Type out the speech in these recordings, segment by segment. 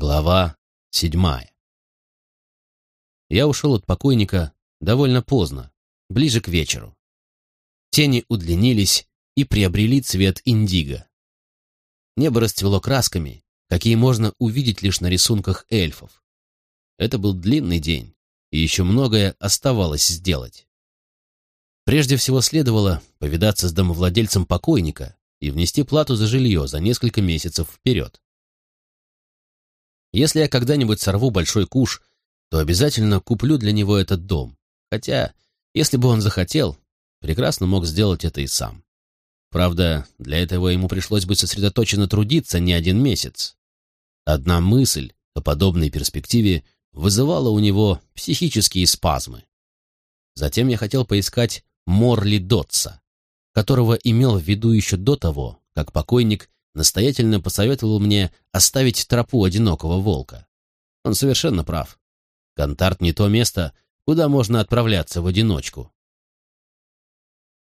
Глава седьмая. Я ушел от покойника довольно поздно, ближе к вечеру. Тени удлинились и приобрели цвет индиго. Небо расцвело красками, какие можно увидеть лишь на рисунках эльфов. Это был длинный день, и еще многое оставалось сделать. Прежде всего следовало повидаться с домовладельцем покойника и внести плату за жилье за несколько месяцев вперед. Если я когда-нибудь сорву большой куш, то обязательно куплю для него этот дом. Хотя, если бы он захотел, прекрасно мог сделать это и сам. Правда, для этого ему пришлось бы сосредоточенно трудиться не один месяц. Одна мысль о подобной перспективе вызывала у него психические спазмы. Затем я хотел поискать Морли Дотса, которого имел в виду еще до того, как покойник настоятельно посоветовал мне оставить тропу одинокого волка. Он совершенно прав. Контарт не то место, куда можно отправляться в одиночку.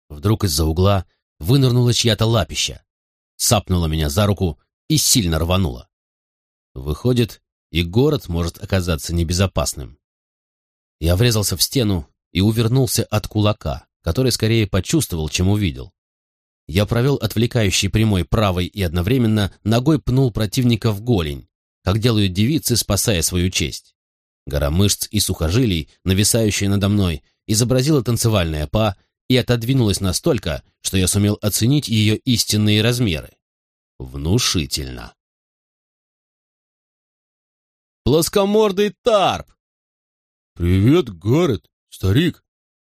Вдруг из-за угла вынырнула чья-то лапища, сапнула меня за руку и сильно рванула. Выходит, и город может оказаться небезопасным. Я врезался в стену и увернулся от кулака, который скорее почувствовал, чем увидел. Я провел отвлекающий прямой правой и одновременно ногой пнул противника в голень, как делают девицы, спасая свою честь. Гора мышц и сухожилий, нависающая надо мной, изобразила танцевальная па и отодвинулась настолько, что я сумел оценить ее истинные размеры. Внушительно. Плоскомордый тарп! «Привет, Гаррет, старик.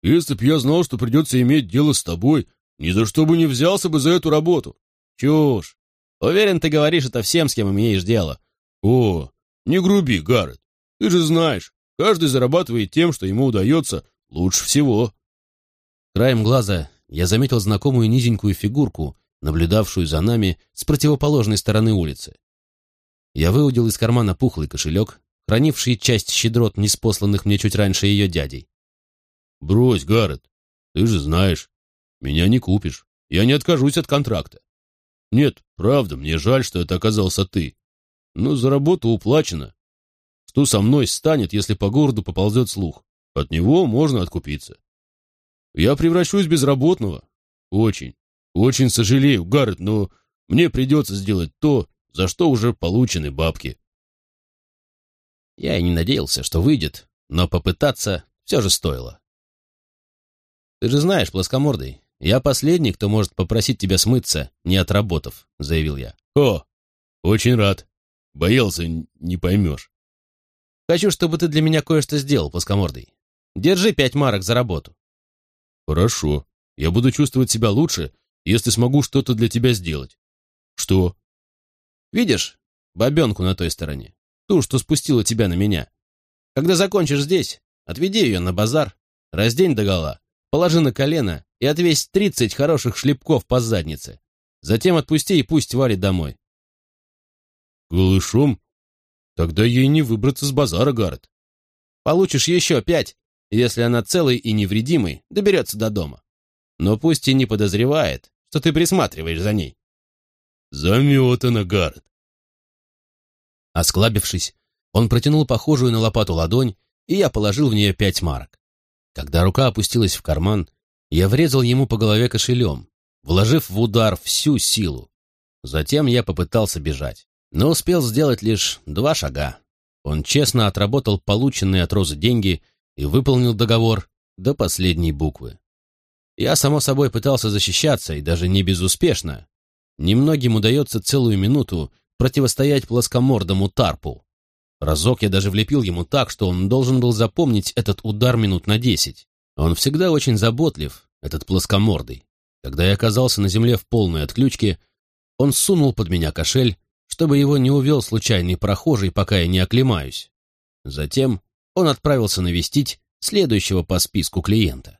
Если б я знал, что придется иметь дело с тобой, ни за что бы не взялся бы за эту работу. Чушь. Уверен, ты говоришь это всем, с кем имеешь дело. О, не груби, Гаррет. Ты же знаешь, каждый зарабатывает тем, что ему удается лучше всего. Краем глаза я заметил знакомую низенькую фигурку, наблюдавшую за нами с противоположной стороны улицы. Я выудил из кармана пухлый кошелек, хранивший часть щедрот, неспосланных мне чуть раньше ее дядей. «Брось, Гаррет, ты же знаешь, меня не купишь. Я не откажусь от контракта. Нет, правда, мне жаль, что это оказался ты. Но за работу уплачено. Что со мной станет, если по городу поползет слух? От него можно откупиться. Я превращусь в безработного. Очень, очень сожалею, Гаррет, но мне придется сделать то, за что уже получены бабки. Я и не надеялся, что выйдет, но попытаться все же стоило. Ты же знаешь, плоскомордый, «Я последний, кто может попросить тебя смыться, не отработав», — заявил я. «О, очень рад. Боялся, не поймешь». «Хочу, чтобы ты для меня кое-что сделал, плоскомордый. Держи пять марок за работу». «Хорошо. Я буду чувствовать себя лучше, если смогу что-то для тебя сделать». «Что?» «Видишь бабенку на той стороне? Ту, что спустила тебя на меня. Когда закончишь здесь, отведи ее на базар, раздень догола, положи на колено и отвесь тридцать хороших шлепков по заднице. Затем отпусти и пусть валит домой. Голышом? Тогда ей не выбраться с базара, Гаррет. Получишь еще пять, если она целой и невредимой доберется до дома. Но пусть и не подозревает, что ты присматриваешь за ней. Заметана, Гаррет. Осклабившись, он протянул похожую на лопату ладонь, и я положил в нее пять марок. Когда рука опустилась в карман, я врезал ему по голове кошелем, вложив в удар всю силу. Затем я попытался бежать, но успел сделать лишь два шага. Он честно отработал полученные от Розы деньги и выполнил договор до последней буквы. Я, само собой, пытался защищаться, и даже не безуспешно. Немногим удается целую минуту противостоять плоскомордому тарпу. Разок я даже влепил ему так, что он должен был запомнить этот удар минут на десять. Он всегда очень заботлив, этот плоскомордый. Когда я оказался на земле в полной отключке, он сунул под меня кошель, чтобы его не увел случайный прохожий, пока я не оклемаюсь. Затем он отправился навестить следующего по списку клиента.